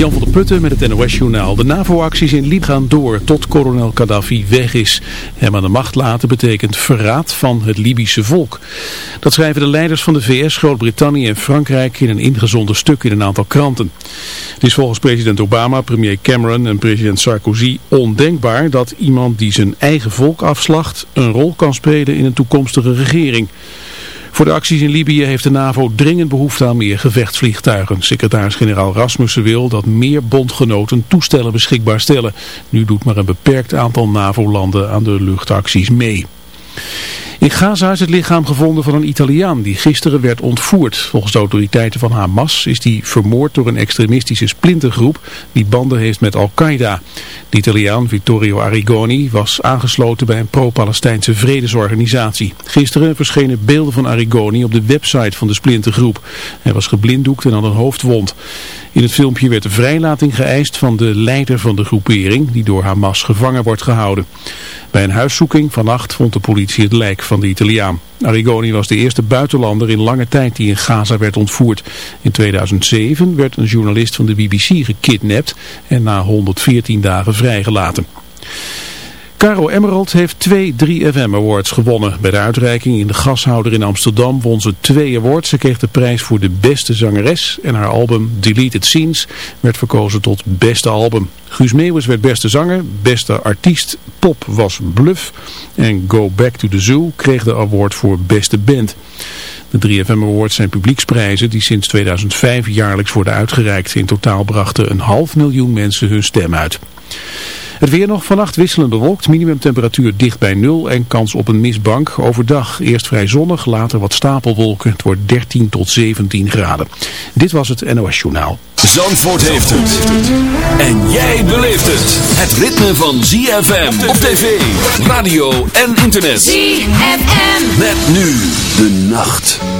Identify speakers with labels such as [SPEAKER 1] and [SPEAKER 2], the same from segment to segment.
[SPEAKER 1] Jan van der Putten met het NOS-journaal. De NAVO-acties in Libië gaan door tot kolonel Gaddafi weg is. Hem aan de macht laten betekent verraad van het Libische volk. Dat schrijven de leiders van de VS, Groot-Brittannië en Frankrijk in een ingezonden stuk in een aantal kranten. Het is volgens president Obama, premier Cameron en president Sarkozy ondenkbaar dat iemand die zijn eigen volk afslacht een rol kan spelen in een toekomstige regering. Voor de acties in Libië heeft de NAVO dringend behoefte aan meer gevechtsvliegtuigen. Secretaris-generaal Rasmussen wil dat meer bondgenoten toestellen beschikbaar stellen. Nu doet maar een beperkt aantal NAVO-landen aan de luchtacties mee. In Gaza is het lichaam gevonden van een Italiaan die gisteren werd ontvoerd. Volgens de autoriteiten van Hamas is die vermoord door een extremistische splintergroep die banden heeft met Al-Qaeda. De Italiaan Vittorio Arrigoni was aangesloten bij een pro-Palestijnse vredesorganisatie. Gisteren verschenen beelden van Arrigoni op de website van de splintergroep. Hij was geblinddoekt en had een hoofdwond. In het filmpje werd de vrijlating geëist van de leider van de groepering die door Hamas gevangen wordt gehouden. Bij een huiszoeking vannacht vond de politie het lijk van de Italiaan. Arrigoni was de eerste buitenlander in lange tijd die in Gaza werd ontvoerd. In 2007 werd een journalist van de BBC gekidnapt en na 114 dagen vrijgelaten. Caro Emerald heeft twee 3FM Awards gewonnen. Bij de uitreiking in de gashouder in Amsterdam won ze twee awards. Ze kreeg de prijs voor de beste zangeres en haar album Deleted Scenes werd verkozen tot beste album. Guus Meeuwis werd beste zanger, beste artiest pop was Bluff en Go Back to the Zoo kreeg de award voor beste band. De 3FM Awards zijn publieksprijzen die sinds 2005 jaarlijks worden uitgereikt. In totaal brachten een half miljoen mensen hun stem uit. Het weer nog vannacht wisselend bewolkt, minimumtemperatuur dicht bij nul en kans op een mistbank. Overdag eerst vrij zonnig, later wat stapelwolken. Het wordt 13 tot 17 graden. Dit was het NOS Journaal.
[SPEAKER 2] Zandvoort heeft het. En jij beleeft het. Het ritme van ZFM op tv, radio en internet.
[SPEAKER 3] ZFM.
[SPEAKER 2] Met nu de nacht.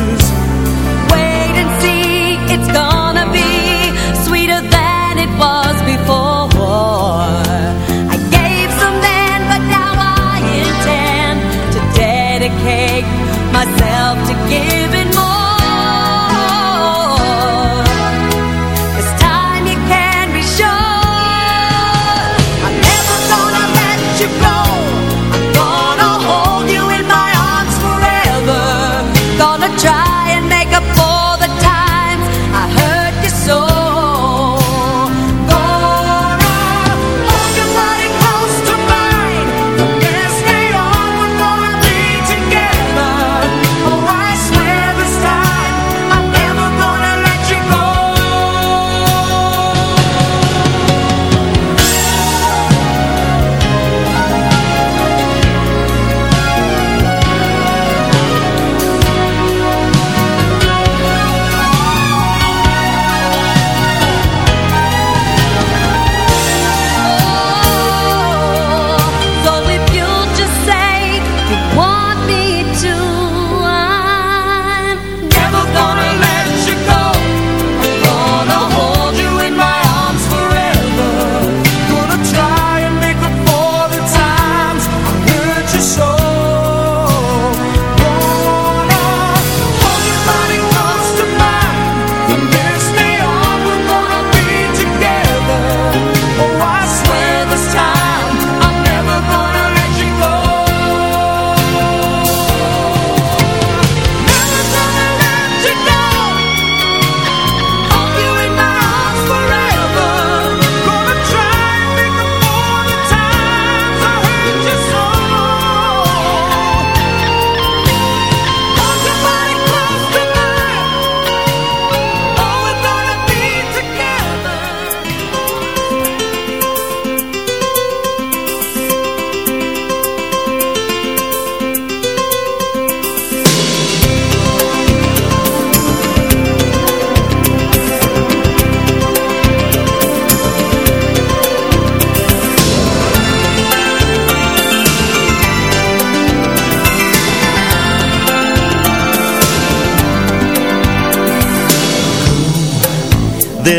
[SPEAKER 4] myself to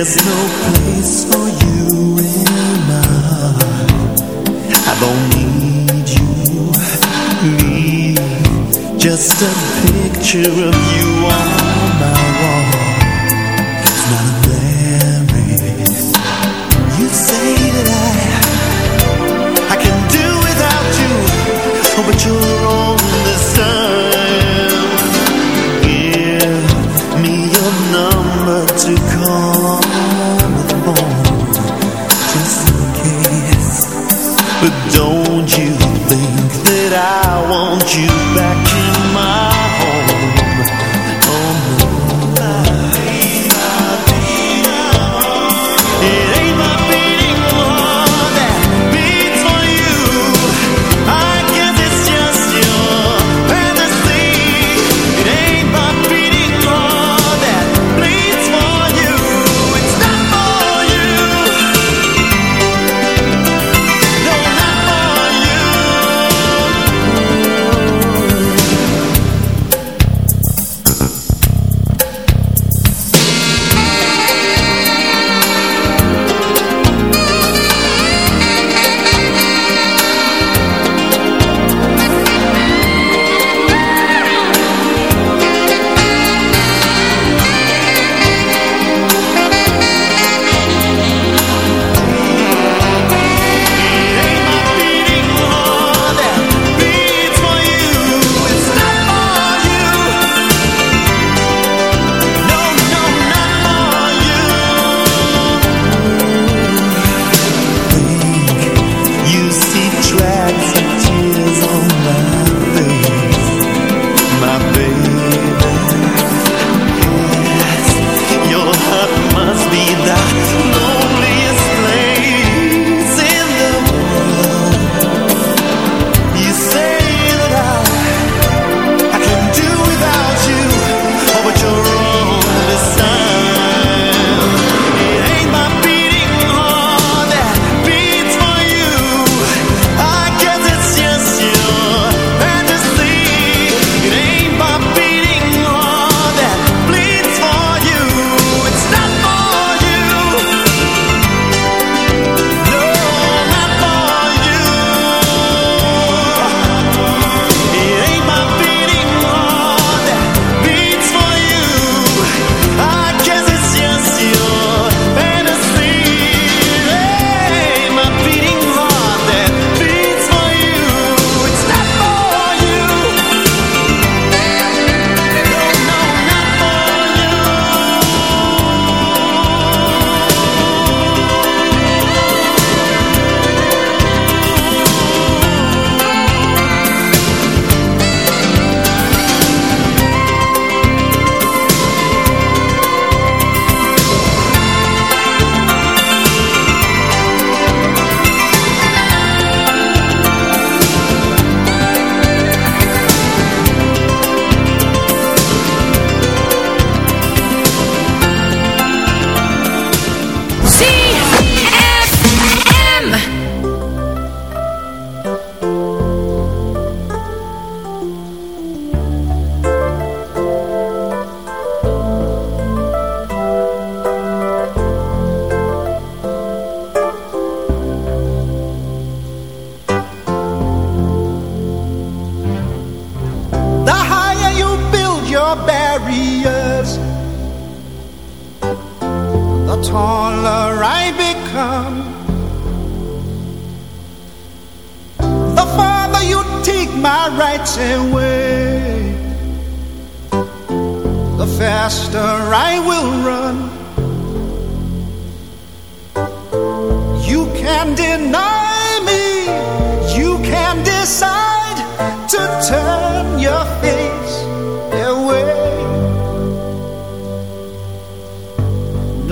[SPEAKER 3] There's no place for you in my heart. I don't need you, need just a picture of you.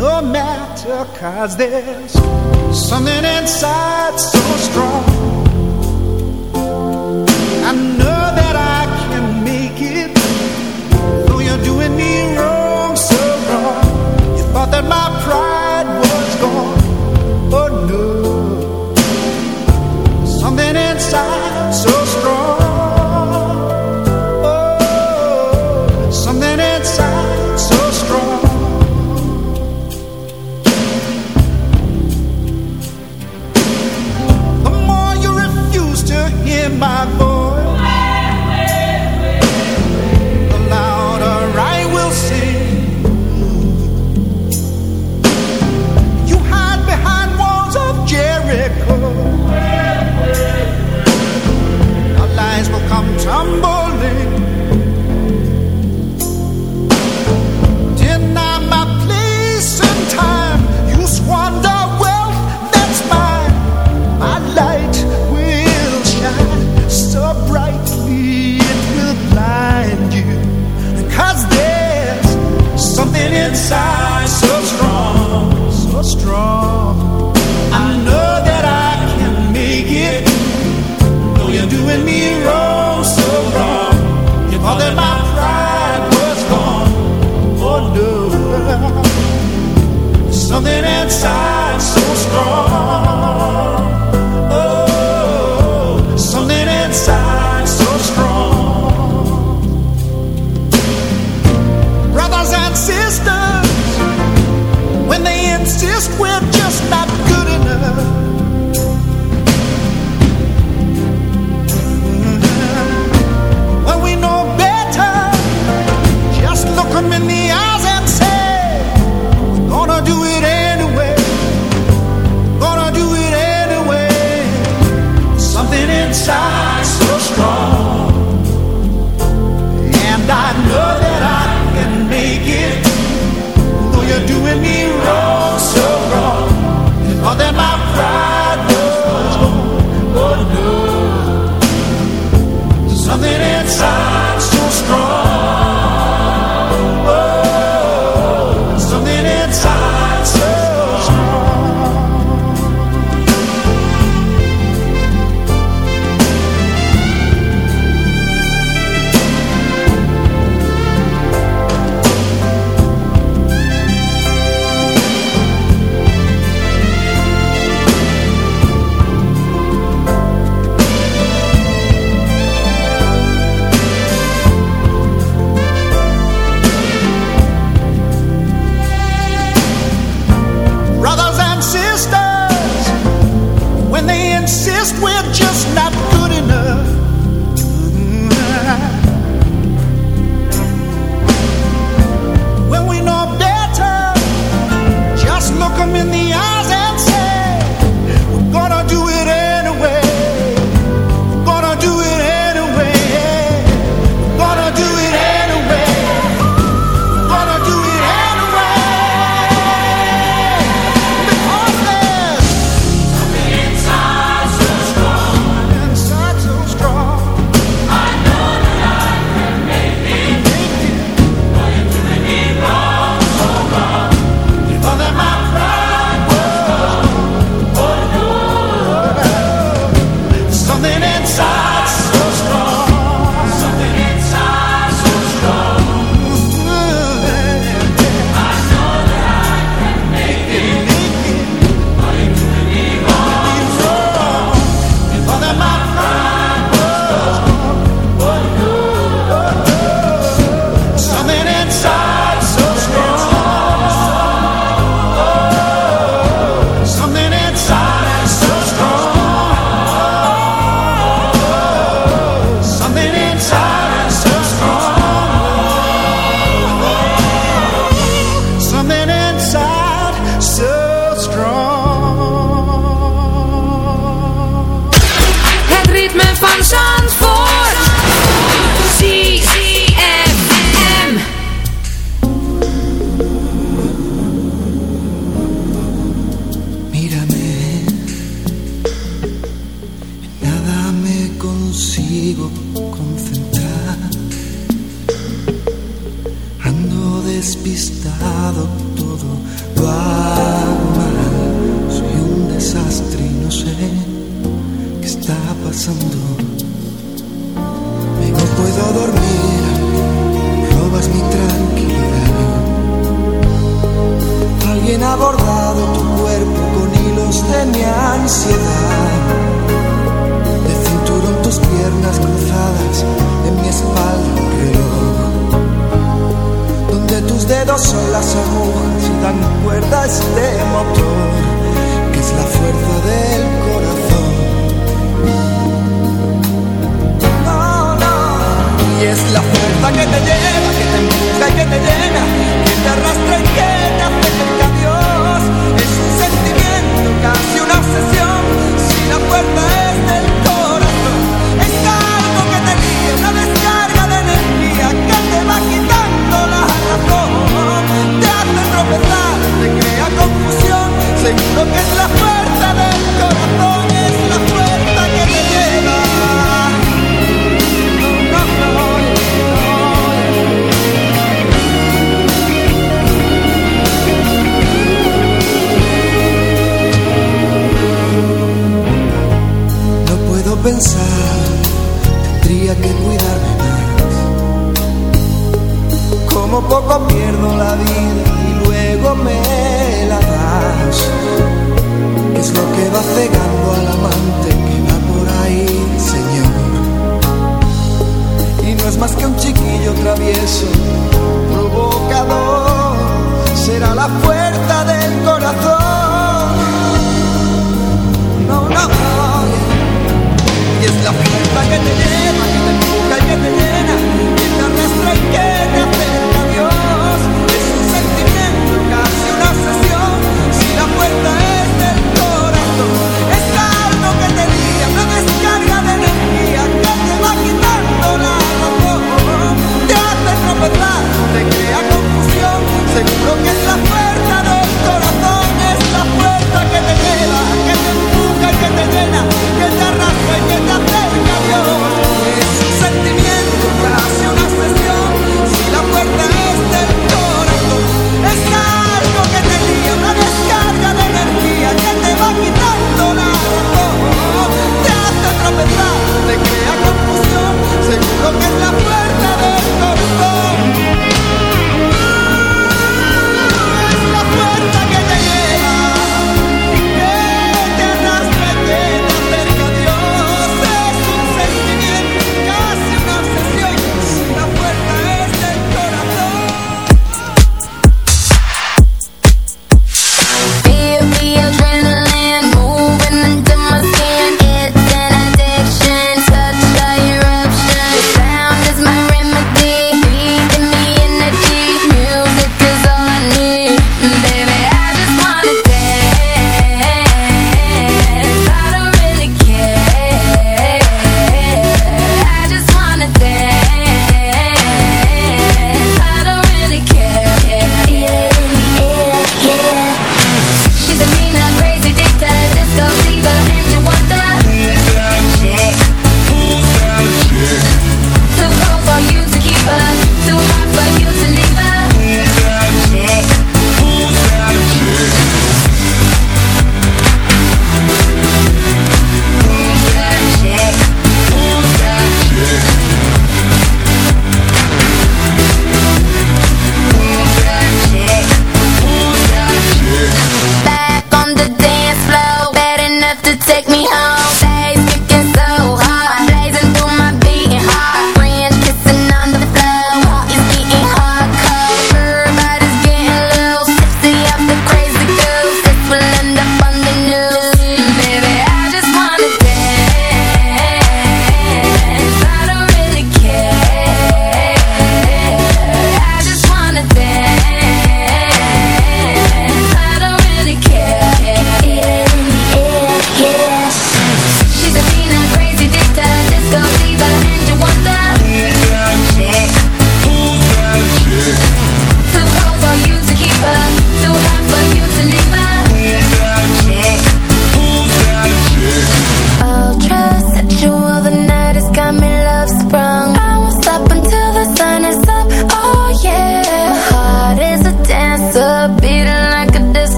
[SPEAKER 3] no
[SPEAKER 5] matter cause there's something inside so strong.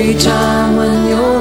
[SPEAKER 6] Every time when you're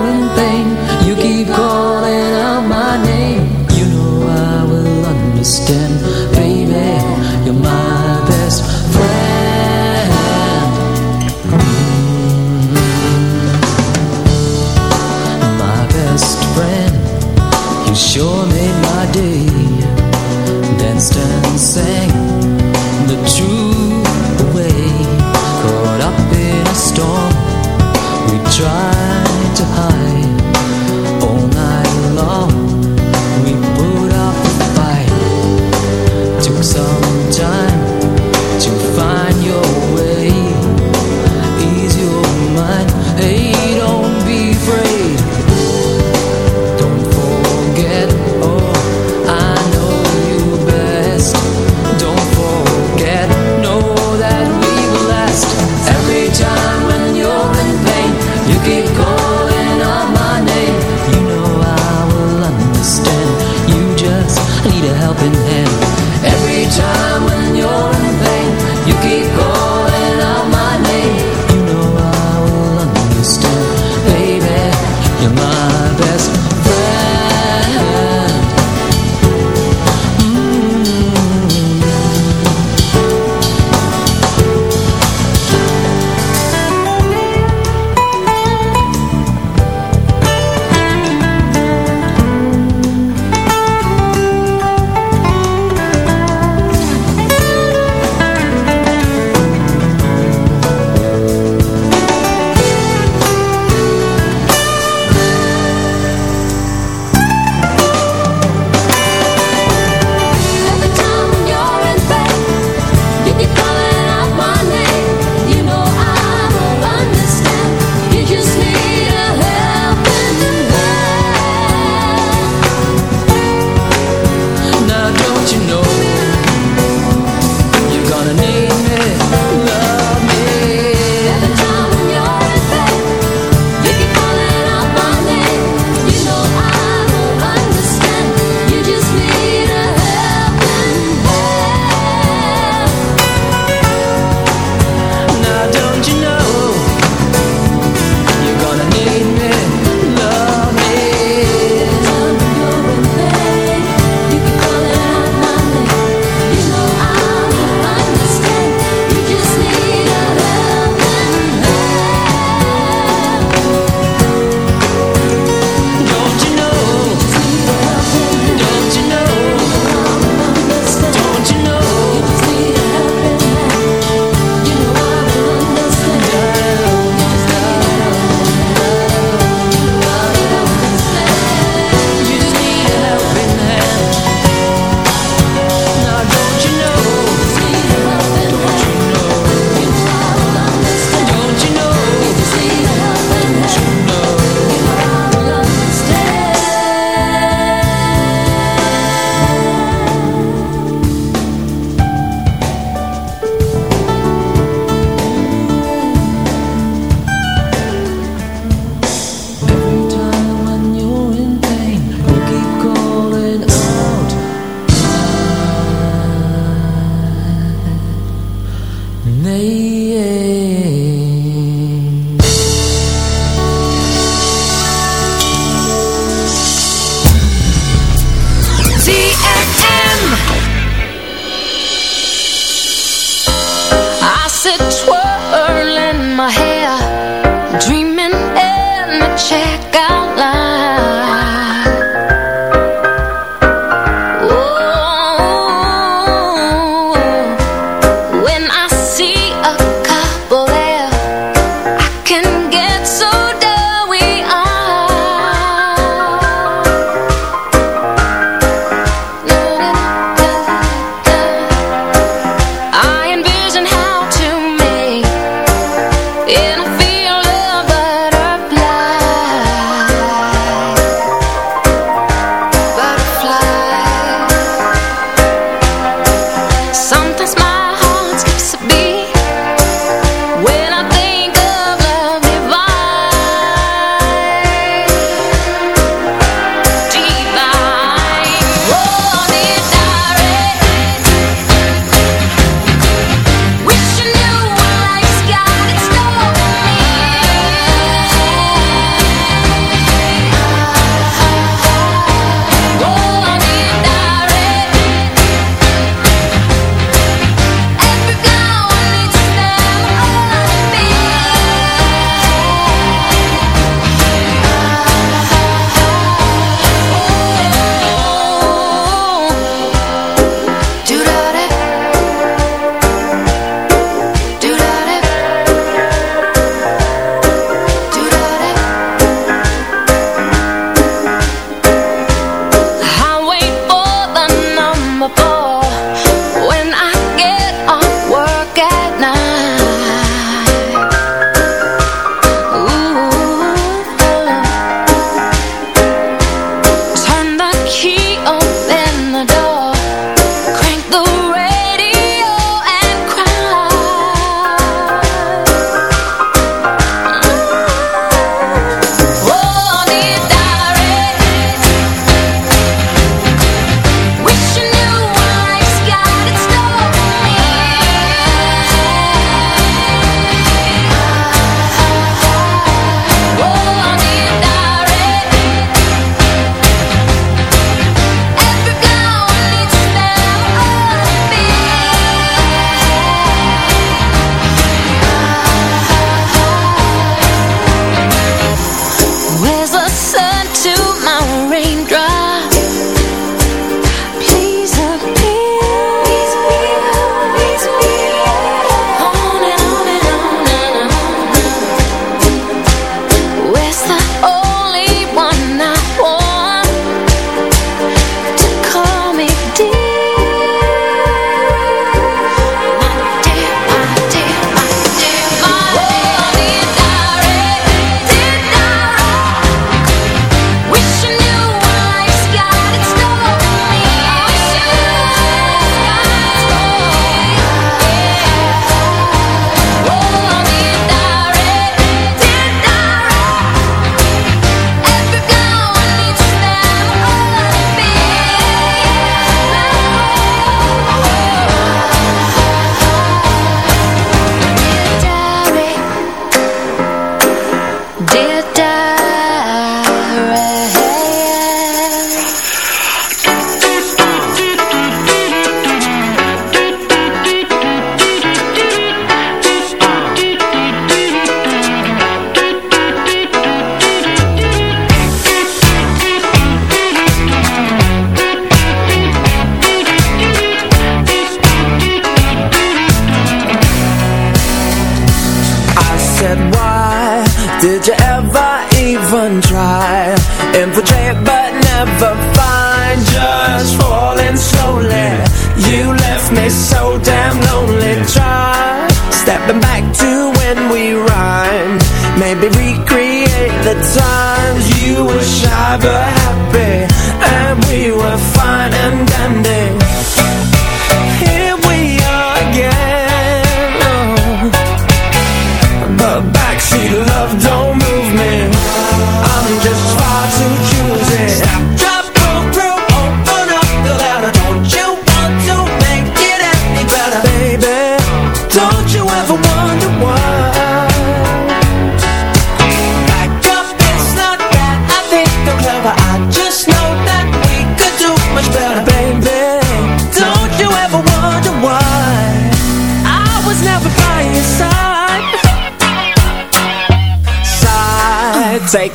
[SPEAKER 6] poco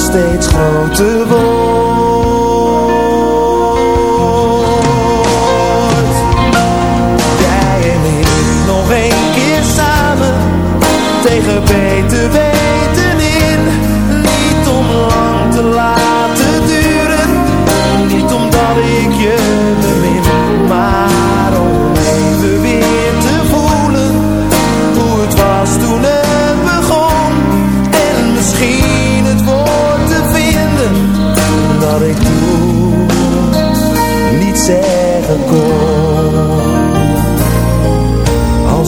[SPEAKER 7] steeds groter wordt.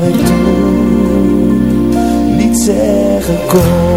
[SPEAKER 7] wat ik doe niet zeggen kon.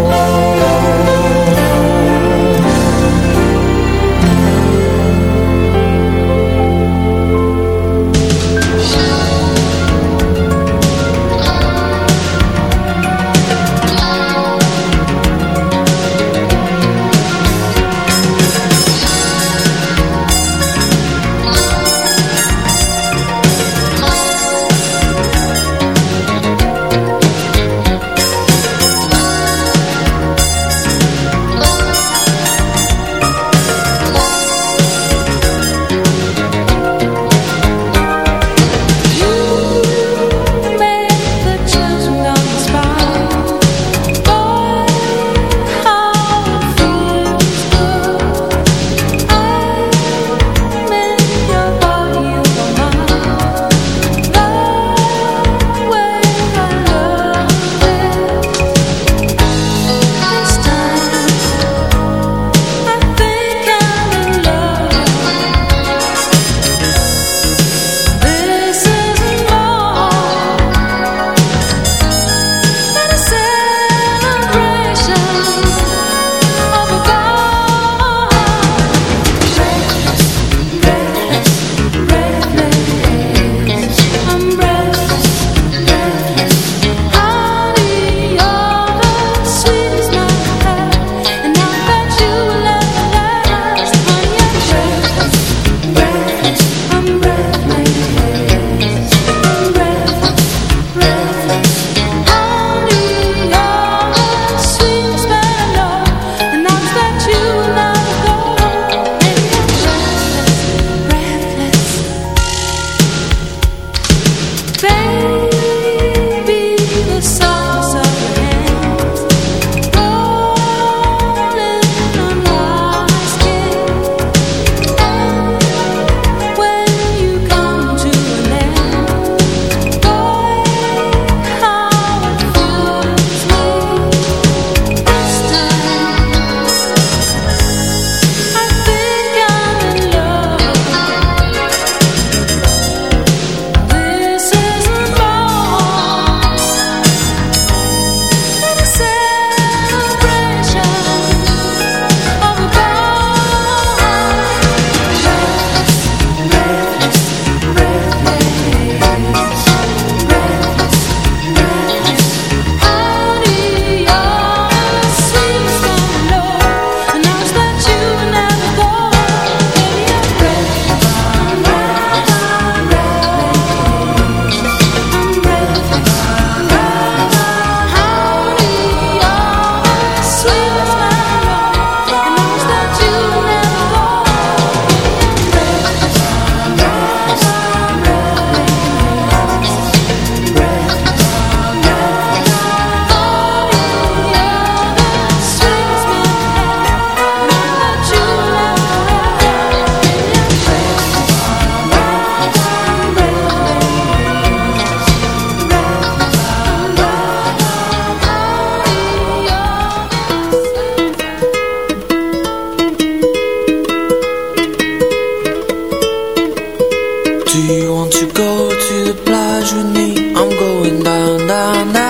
[SPEAKER 8] Do you want to go to the plage with me? I'm going down, down, down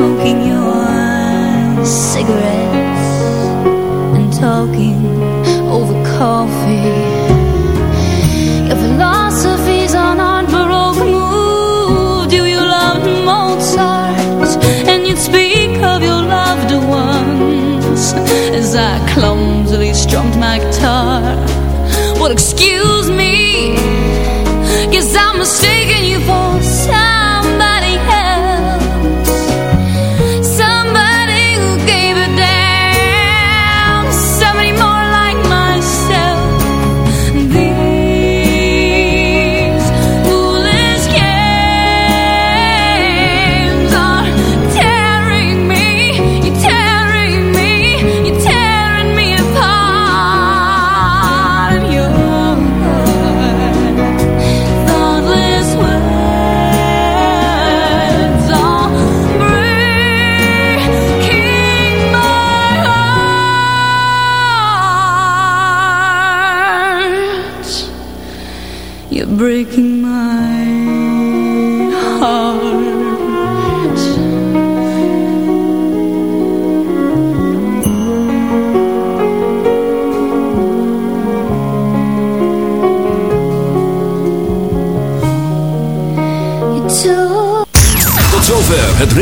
[SPEAKER 9] smoking your cigarettes and talking over coffee. Your philosophy's on art baroque mood. Do you love Mozart? And you'd speak of your loved ones as I clumsily strummed my guitar. Well, excuse